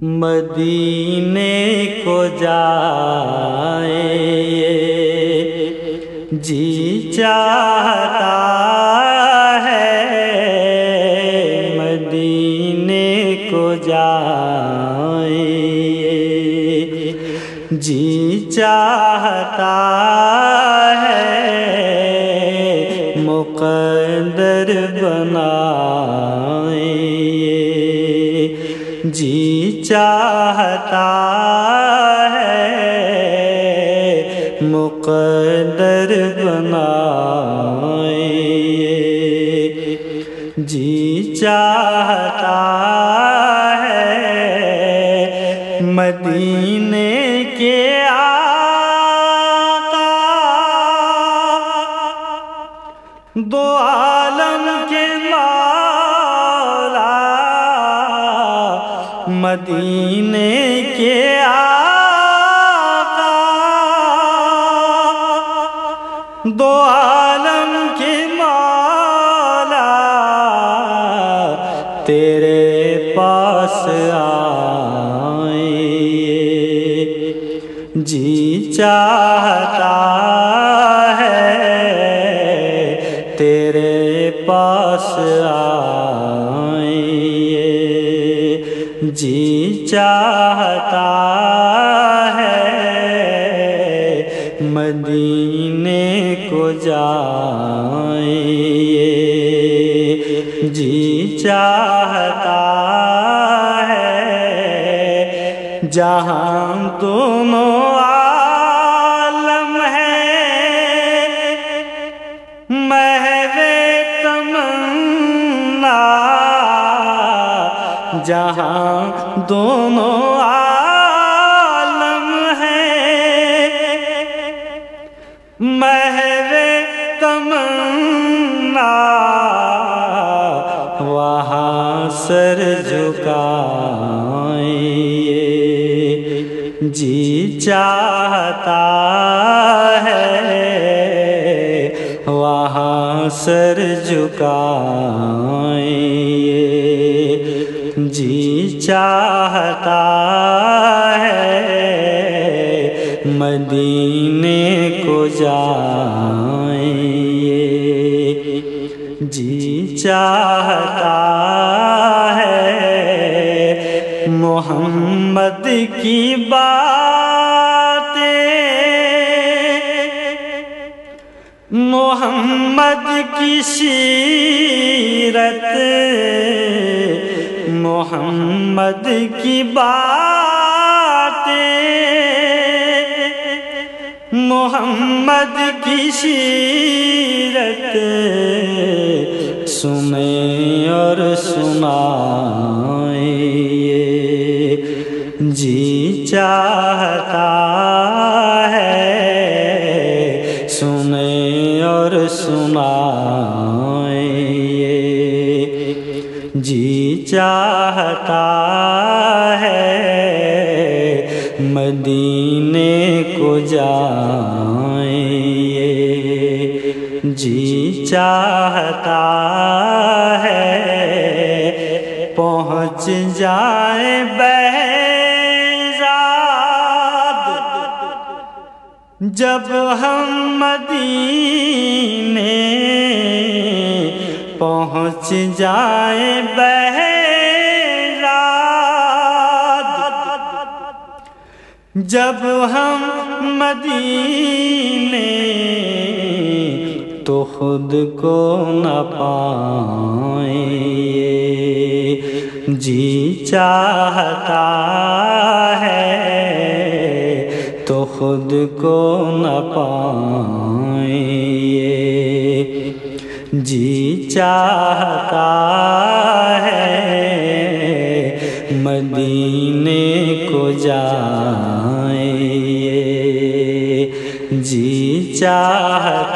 مدینے کو جائے جی چاہتا ہے مدینے کو جائے جی چاہتا ہے مقدر بنائے جی مقدر بنائے جی چاہتا ہے مدینے کے آقا۔ دو عالم کے مدینے دو عالم کے مولا تیرے پاس آئے جی چاہتا ہے، تیرے پاس آئے جی چاہتا ہے مدینے کو جائے جی چاہتا ہے جہاں دونوں عالم ہے محو تمنا جہاں دونوں محو تمنا، وہاں سر جھکائے جی چاہتا ہے، وہاں سر جھکائے جی چاہتا ہے، مدینے کو جائے جی چاہتا ہے محمد کی باتیں محمد کی سیرت محمد کی باتیں۔ محمد کی سیرت سنیں اور سنائیں جی چاہتا ہے سنیں اور سنائیں جی چاہتا ہے مدینے کو جائے جی چاہتا ہے پہنچ جائے بہزاد۔ جب ہم مدینے پہنچ جائے بہزاد۔ جب ہم مدینے تو خود کو نہ پائیں۔ جی چاہتا ہے تو خود کو نہ پائیں۔ جی چاہتا مدینے کو جائیں جی چاہتا